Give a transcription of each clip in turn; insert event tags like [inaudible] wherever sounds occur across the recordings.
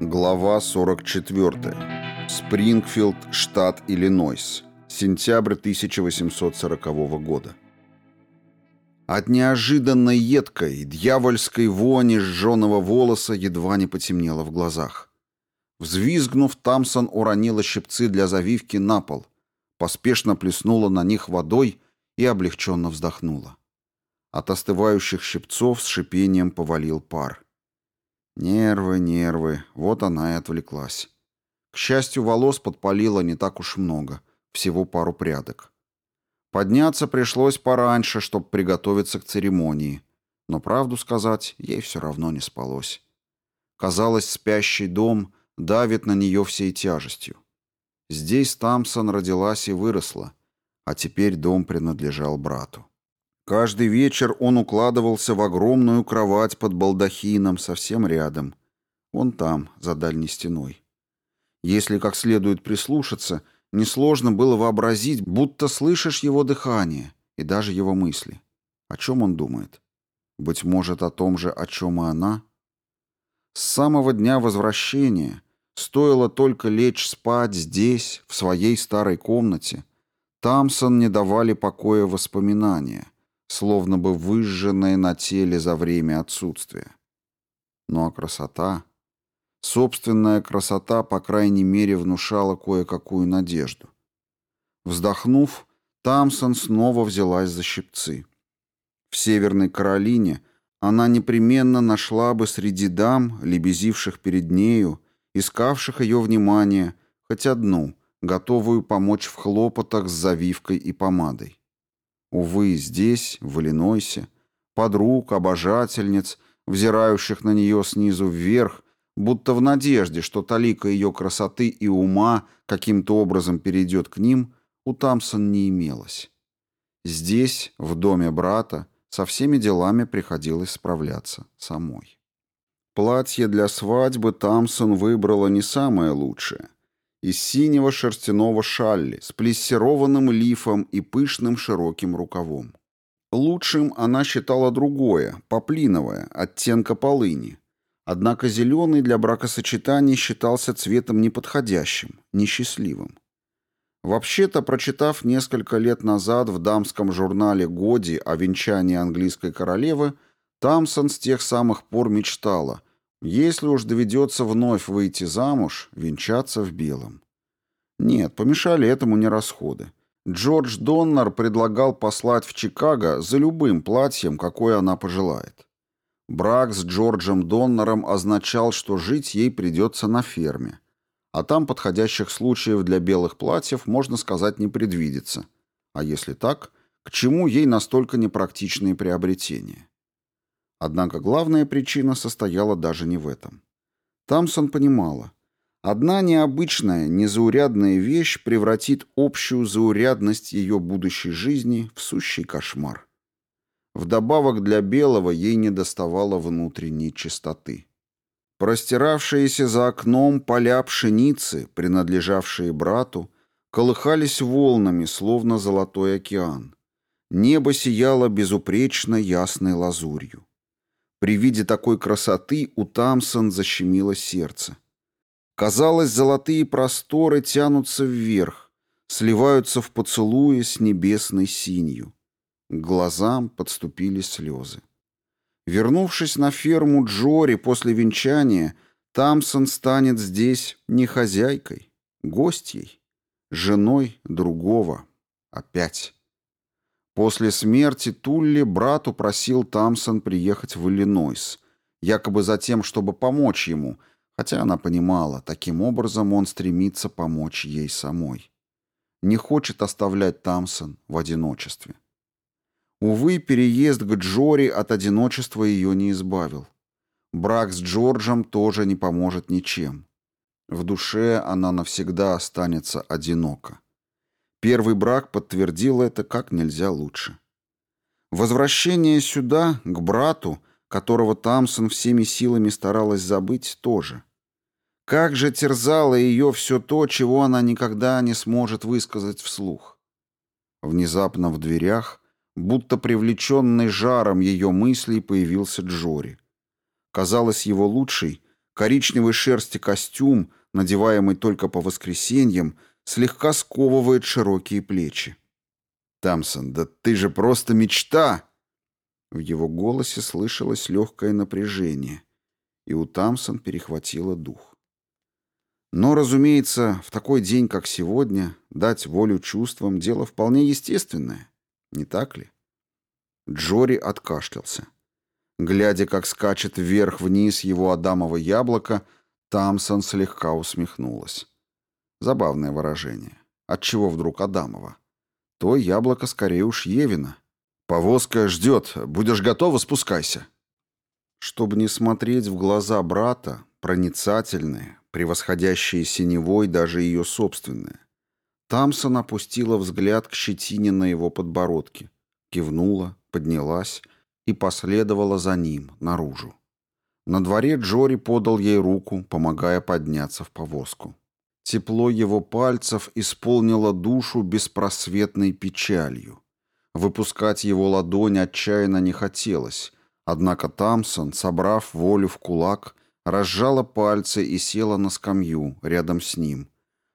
Глава 44. Спрингфилд, штат Иллинойс. Сентябрь 1840 года. От неожиданной едкой, дьявольской вони сжженного волоса едва не потемнело в глазах. Взвизгнув, Тамсон уронила щипцы для завивки на пол, поспешно плеснула на них водой и облегченно вздохнула. От остывающих щипцов с шипением повалил пар. Нервы, нервы, вот она и отвлеклась. К счастью, волос подпалило не так уж много, всего пару прядок. Подняться пришлось пораньше, чтобы приготовиться к церемонии, но правду сказать, ей все равно не спалось. Казалось, спящий дом давит на нее всей тяжестью. Здесь Тамсон родилась и выросла, а теперь дом принадлежал брату. Каждый вечер он укладывался в огромную кровать под балдахином совсем рядом. Он там, за дальней стеной. Если как следует прислушаться, несложно было вообразить, будто слышишь его дыхание и даже его мысли. О чем он думает? Быть может, о том же, о чем и она? С самого дня возвращения, стоило только лечь спать здесь, в своей старой комнате, Тамсон не давали покоя воспоминания — словно бы выжженные на теле за время отсутствия. Ну а красота... Собственная красота, по крайней мере, внушала кое-какую надежду. Вздохнув, Тамсон снова взялась за щипцы. В Северной Каролине она непременно нашла бы среди дам, лебезивших перед нею, искавших ее внимание, хоть одну, готовую помочь в хлопотах с завивкой и помадой. Увы, здесь, в Иллинойсе, подруг, обожательниц, взирающих на нее снизу вверх, будто в надежде, что талика ее красоты и ума каким-то образом перейдет к ним, у Тамсон не имелось. Здесь, в доме брата, со всеми делами приходилось справляться самой. Платье для свадьбы Тамсон выбрала не самое лучшее — из синего шерстяного шалли с плессированным лифом и пышным широким рукавом. Лучшим она считала другое, поплиновое, оттенка полыни. Однако зеленый для бракосочетаний считался цветом неподходящим, несчастливым. Вообще-то, прочитав несколько лет назад в дамском журнале «Годи» о венчании английской королевы, Тамсон с тех самых пор мечтала – если уж доведется вновь выйти замуж, венчаться в белом. Нет, помешали этому не расходы. Джордж Доннер предлагал послать в Чикаго за любым платьем, какое она пожелает. Брак с Джорджем Доннером означал, что жить ей придется на ферме. А там подходящих случаев для белых платьев, можно сказать, не предвидится. А если так, к чему ей настолько непрактичные приобретения? Однако главная причина состояла даже не в этом. Тамсон понимала, одна необычная, незаурядная вещь превратит общую заурядность ее будущей жизни в сущий кошмар. Вдобавок для Белого ей недоставало внутренней чистоты. Простиравшиеся за окном поля пшеницы, принадлежавшие брату, колыхались волнами, словно золотой океан. Небо сияло безупречно ясной лазурью. При виде такой красоты у Тамсон защемило сердце. Казалось, золотые просторы тянутся вверх, сливаются в поцелуе с небесной синью. К глазам подступили слезы. Вернувшись на ферму Джори после венчания, Тамсон станет здесь не хозяйкой, гостьей, женой другого. Опять. После смерти Тулли брат упросил Тамсон приехать в Иллинойс, якобы за тем, чтобы помочь ему, хотя она понимала, таким образом он стремится помочь ей самой. Не хочет оставлять Тамсон в одиночестве. Увы, переезд к Джори от одиночества ее не избавил. Брак с Джорджем тоже не поможет ничем. В душе она навсегда останется одинока. Первый брак подтвердил это как нельзя лучше. Возвращение сюда, к брату, которого Тамсон всеми силами старалась забыть, тоже. Как же терзало ее все то, чего она никогда не сможет высказать вслух. Внезапно в дверях, будто привлеченный жаром ее мыслей, появился Джори. Казалось, его лучший, коричневой шерсти костюм, надеваемый только по воскресеньям, слегка сковывает широкие плечи. «Тамсон, да ты же просто мечта!» В его голосе слышалось легкое напряжение, и у Тамсон перехватило дух. Но, разумеется, в такой день, как сегодня, дать волю чувствам – дело вполне естественное, не так ли? Джори откашлялся. Глядя, как скачет вверх-вниз его адамово яблоко, Тамсон слегка усмехнулась. Забавное выражение. Отчего вдруг Адамова? То яблоко скорее уж Евина. Повозка ждет. Будешь готова, спускайся. Чтобы не смотреть в глаза брата, проницательные, превосходящие синевой даже ее собственные, Тамсон опустила взгляд к щетине на его подбородке, кивнула, поднялась и последовала за ним, наружу. На дворе Джори подал ей руку, помогая подняться в повозку. Тепло его пальцев исполнило душу беспросветной печалью. Выпускать его ладонь отчаянно не хотелось, однако Тамсон, собрав волю в кулак, разжала пальцы и села на скамью рядом с ним,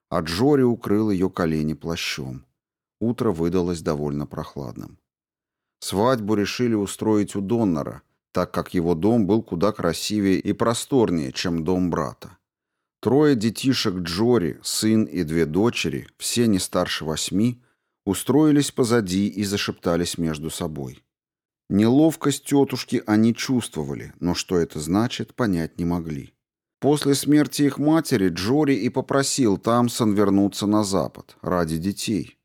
а Джори укрыл ее колени плащом. Утро выдалось довольно прохладным. Свадьбу решили устроить у Доннера, так как его дом был куда красивее и просторнее, чем дом брата. Трое детишек Джори, сын и две дочери, все не старше восьми, устроились позади и зашептались между собой. Неловкость тетушки они чувствовали, но что это значит, понять не могли. После смерти их матери Джори и попросил Тамсон вернуться на запад ради детей.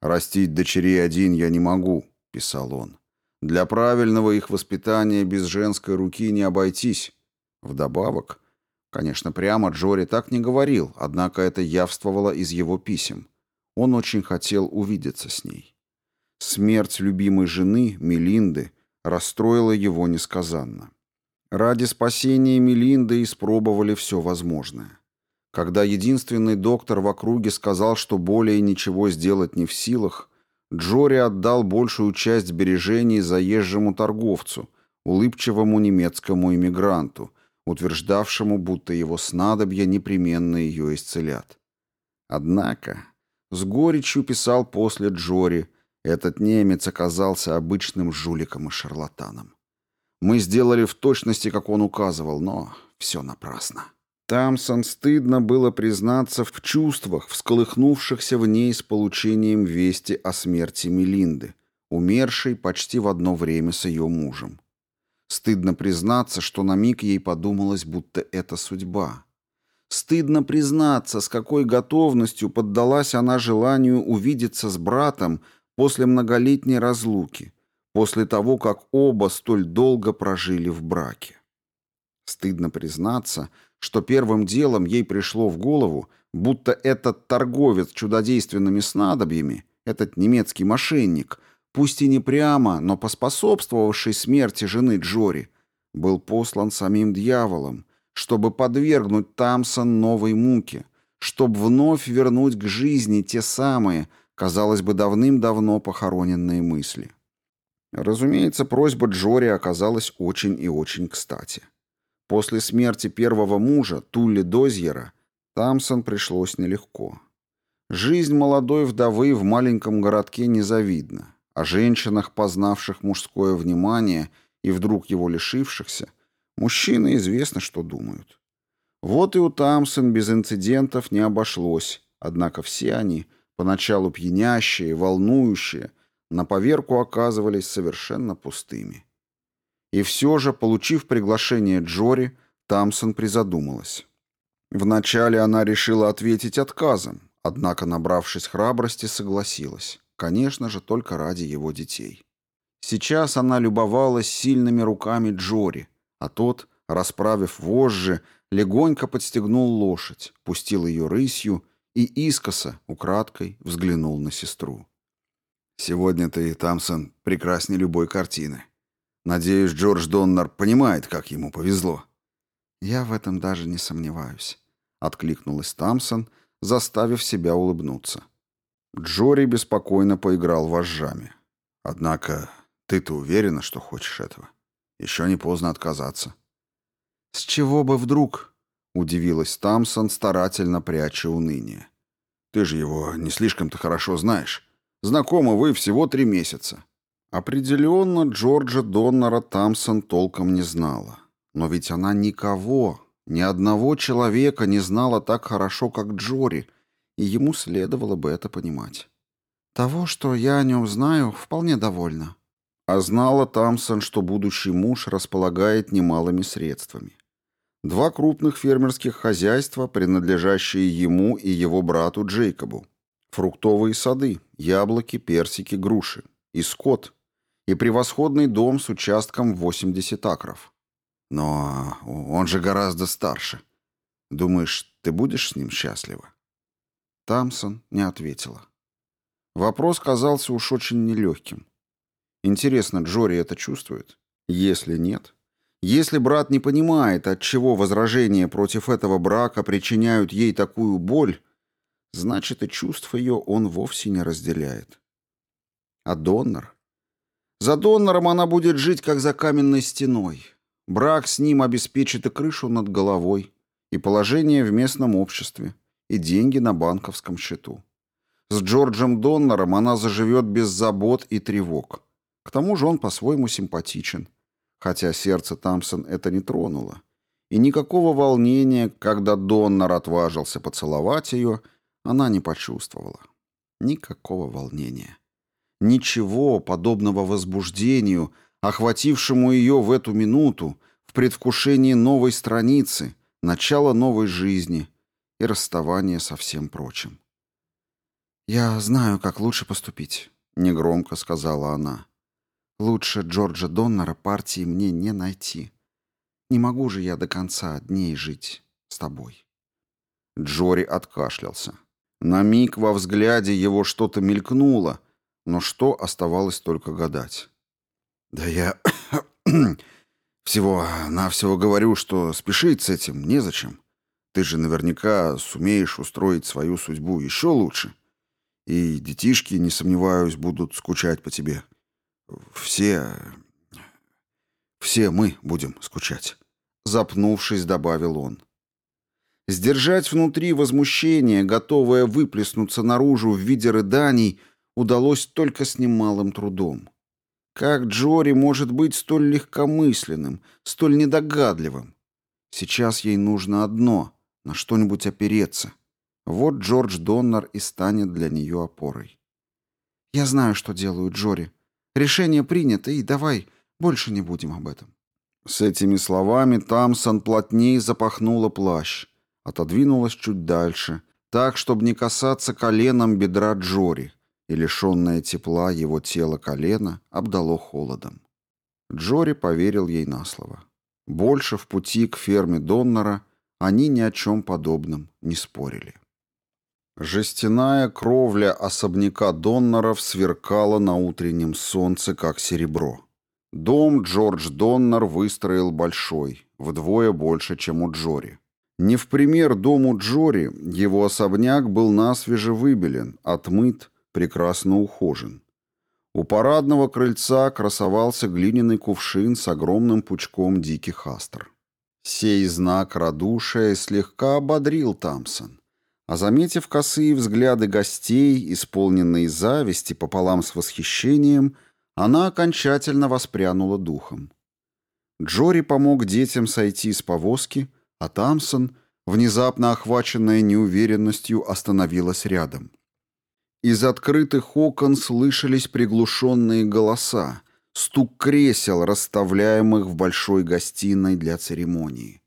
«Растить дочерей один я не могу», — писал он. «Для правильного их воспитания без женской руки не обойтись. Вдобавок, конечно, прямо Джори так не говорил, однако это явствовало из его писем. Он очень хотел увидеться с ней. Смерть любимой жены, Мелинды, расстроила его несказанно. Ради спасения Мелинды испробовали все возможное. Когда единственный доктор в округе сказал, что более ничего сделать не в силах, Джори отдал большую часть сбережений заезжему торговцу, улыбчивому немецкому иммигранту, утверждавшему, будто его снадобья непременно ее исцелят. Однако, с горечью писал после Джори, этот немец оказался обычным жуликом и шарлатаном. Мы сделали в точности, как он указывал, но все напрасно. Тамсон стыдно было признаться в чувствах, всколыхнувшихся в ней с получением вести о смерти Мелинды, умершей почти в одно время с ее мужем. Стыдно признаться, что на миг ей подумалось, будто это судьба. Стыдно признаться, с какой готовностью поддалась она желанию увидеться с братом после многолетней разлуки, после того, как оба столь долго прожили в браке. Стыдно признаться, что первым делом ей пришло в голову, будто этот торговец чудодейственными снадобьями, этот немецкий мошенник, пусть и не прямо, но поспособствовавший смерти жены Джори, был послан самим дьяволом, чтобы подвергнуть Тамсон новой муке, чтобы вновь вернуть к жизни те самые, казалось бы, давным-давно похороненные мысли. Разумеется, просьба Джори оказалась очень и очень кстати. После смерти первого мужа, Тулли Дозьера, Тамсон пришлось нелегко. Жизнь молодой вдовы в маленьком городке незавидна. О женщинах, познавших мужское внимание и вдруг его лишившихся, мужчины известно, что думают. Вот и у Тамсон без инцидентов не обошлось, однако все они, поначалу пьянящие, волнующие, на поверку оказывались совершенно пустыми. И все же, получив приглашение Джори, Тамсон призадумалась. Вначале она решила ответить отказом, однако, набравшись храбрости, согласилась. Конечно же, только ради его детей. Сейчас она любовалась сильными руками Джори, а тот, расправив вожжи, легонько подстегнул лошадь, пустил ее рысью и искоса, украдкой, взглянул на сестру. «Сегодня ты, Тамсон, прекрасней любой картины», Надеюсь, Джордж Доннер понимает, как ему повезло. Я в этом даже не сомневаюсь, откликнулась Тамсон, заставив себя улыбнуться. Джори беспокойно поиграл вожжами. «Однако ты-то уверена, что хочешь этого? Еще не поздно отказаться». «С чего бы вдруг?» — удивилась Тамсон, старательно пряча уныние. «Ты же его не слишком-то хорошо знаешь. Знакомы вы всего три месяца». Определенно Джорджа Доннера Тамсон толком не знала. Но ведь она никого, ни одного человека не знала так хорошо, как Джори, и ему следовало бы это понимать. «Того, что я о нем знаю, вполне довольна». А знала Тамсон, что будущий муж располагает немалыми средствами. Два крупных фермерских хозяйства, принадлежащие ему и его брату Джейкобу. Фруктовые сады, яблоки, персики, груши. И скот. И превосходный дом с участком 80 акров. Но он же гораздо старше. Думаешь, ты будешь с ним счастлива? Тамсон не ответила. Вопрос казался уж очень нелегким. Интересно, Джори это чувствует? Если нет, если брат не понимает, от чего возражения против этого брака причиняют ей такую боль, значит и чувств ее он вовсе не разделяет. А донор? За донором она будет жить, как за каменной стеной. Брак с ним обеспечит и крышу над головой, и положение в местном обществе, и деньги на банковском счету. С Джорджем Доннером она заживет без забот и тревог. К тому же он по-своему симпатичен – хотя сердце Тамсон это не тронуло. И никакого волнения, когда Доннер отважился поцеловать ее, она не почувствовала. Никакого волнения. Ничего подобного возбуждению, охватившему ее в эту минуту, в предвкушении новой страницы, начала новой жизни и расставания со всем прочим. «Я знаю, как лучше поступить», — негромко сказала она. Лучше Джорджа Доннера партии мне не найти. Не могу же я до конца дней жить с тобой. Джори откашлялся. На миг во взгляде его что-то мелькнуло, но что оставалось только гадать. «Да я [coughs] всего-навсего говорю, что спешить с этим незачем. Ты же наверняка сумеешь устроить свою судьбу еще лучше. И детишки, не сомневаюсь, будут скучать по тебе. Все... все мы будем скучать. Запнувшись, добавил он. Сдержать внутри возмущение, готовое выплеснуться наружу в виде рыданий, удалось только с немалым трудом. Как Джори может быть столь легкомысленным, столь недогадливым? Сейчас ей нужно одно — на что-нибудь опереться. Вот Джордж Доннер и станет для нее опорой. «Я знаю, что делаю, Джори», Решение принято, и давай больше не будем об этом». С этими словами Тамсон плотнее запахнула плащ, отодвинулась чуть дальше, так, чтобы не касаться коленом бедра Джори, и лишенное тепла его тела колено обдало холодом. Джори поверил ей на слово. Больше в пути к ферме Доннера они ни о чем подобном не спорили. Жестяная кровля особняка Доннеров сверкала на утреннем солнце, как серебро. Дом Джордж Доннер выстроил большой, вдвое больше, чем у Джори. Не в пример дому Джори, его особняк был насвеже выбелен, отмыт, прекрасно ухожен. У парадного крыльца красовался глиняный кувшин с огромным пучком диких астр. Сей знак радушия слегка ободрил Тамсон. А заметив косые взгляды гостей, исполненные зависти пополам с восхищением, она окончательно воспрянула духом. Джори помог детям сойти с повозки, а Тамсон, внезапно охваченная неуверенностью, остановилась рядом. Из открытых окон слышались приглушенные голоса, стук кресел, расставляемых в большой гостиной для церемонии.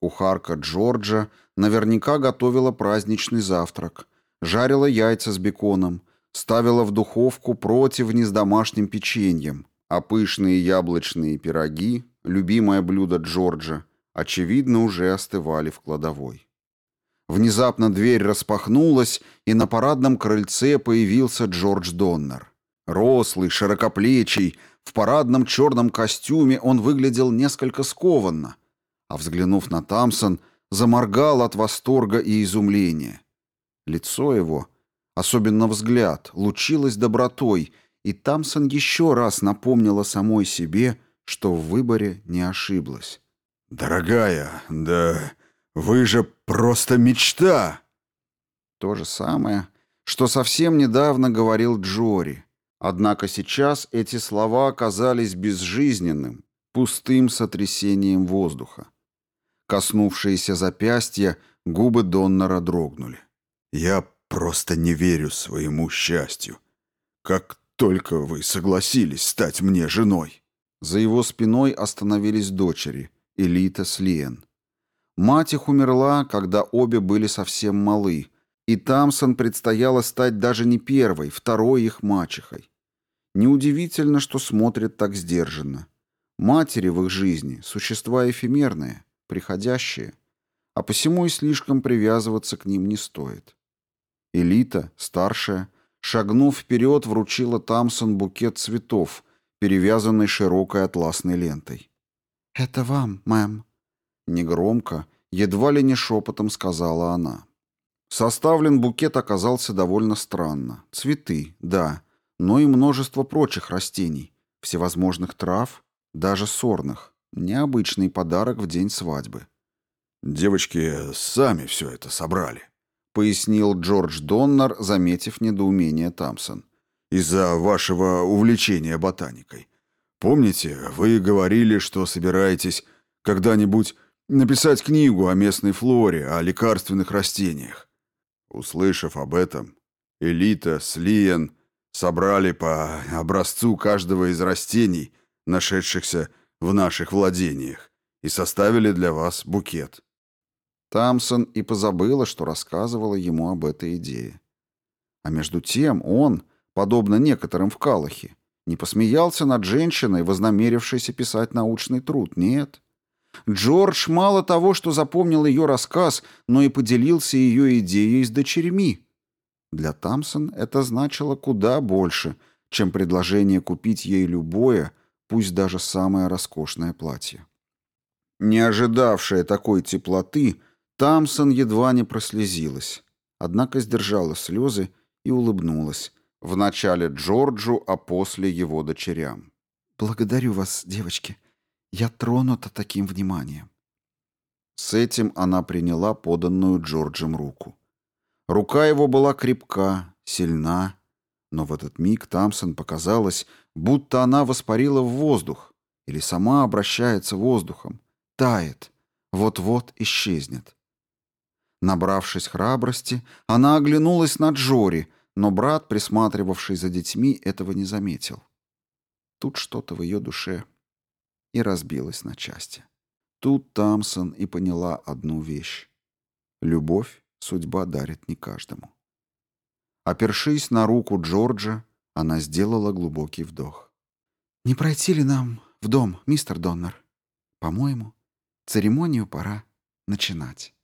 Кухарка Джорджа наверняка готовила праздничный завтрак, жарила яйца с беконом, ставила в духовку противни с домашним печеньем, а пышные яблочные пироги, любимое блюдо Джорджа, очевидно, уже остывали в кладовой. Внезапно дверь распахнулась, и на парадном крыльце появился Джордж Доннер. Рослый, широкоплечий, в парадном черном костюме он выглядел несколько скованно — а взглянув на Тамсон, заморгал от восторга и изумления. Лицо его, Особенно взгляд, лучилась добротой, и Тамсон еще раз напомнила самой себе, что в выборе не ошиблась. «Дорогая, да вы же просто мечта!» То же самое, что совсем недавно говорил Джори. Однако сейчас эти слова оказались безжизненным, пустым сотрясением воздуха. Коснувшиеся запястья, губы Доннера дрогнули. «Я просто не верю своему счастью. Как только вы согласились стать мне женой!» За его спиной остановились дочери, Элита с Лиен. Мать их умерла, когда обе были совсем малы, и Тамсон предстояло стать даже не первой, второй их мачехой. Неудивительно, что смотрят так сдержанно. Матери в их жизни – существа эфемерные, приходящие, а посему и слишком привязываться к ним не стоит. Элита, старшая, шагнув вперед, вручила Тамсон букет цветов, перевязанный широкой атласной лентой. «Это вам, мэм», — негромко, едва ли не шепотом сказала она. Составлен букет оказался довольно странно. Цветы, да, но и множество прочих растений, всевозможных трав, даже сорных. Необычный подарок в день свадьбы. «Девочки сами все это собрали», — пояснил Джордж Доннер, заметив недоумение Тамсон. «Из-за вашего увлечения ботаникой. Помните, вы говорили, что собираетесь когда-нибудь написать книгу о местной флоре, о лекарственных растениях. Услышав об этом, Элита с Лиен собрали по образцу каждого из растений, нашедшихся в наших владениях, и составили для вас букет. Тамсон и позабыла, что рассказывала ему об этой идее. А между тем он, подобно некоторым в Калахе, не посмеялся над женщиной, вознамерившейся писать научный труд. Нет. Джордж мало того, что запомнил ее рассказ, но и поделился ее идеей с дочерьми. Для Тамсон это значило куда больше, чем предложение купить ей любое, пусть даже самое роскошное платье. Не ожидавшая такой теплоты, Тамсон едва не прослезилась, однако сдержала слезы и улыбнулась, Вначале Джорджу, а после его дочерям. «Благодарю вас, девочки. Я тронута таким вниманием». С этим она приняла поданную Джорджем руку. Рука его была крепка, сильна, но в этот миг Тамсон показалось, будто она воспарила в воздух или сама обращается воздухом, тает, вот-вот исчезнет. Набравшись храбрости, она оглянулась на Джори, но брат, присматривавший за детьми, этого не заметил. Тут что-то в ее душе и разбилось на части. Тут Тамсон и поняла одну вещь. Любовь судьба дарит не каждому. Опершись на руку Джорджа, она сделала глубокий вдох. «Не пройти ли нам в дом, мистер Доннер? По-моему, церемонию пора начинать».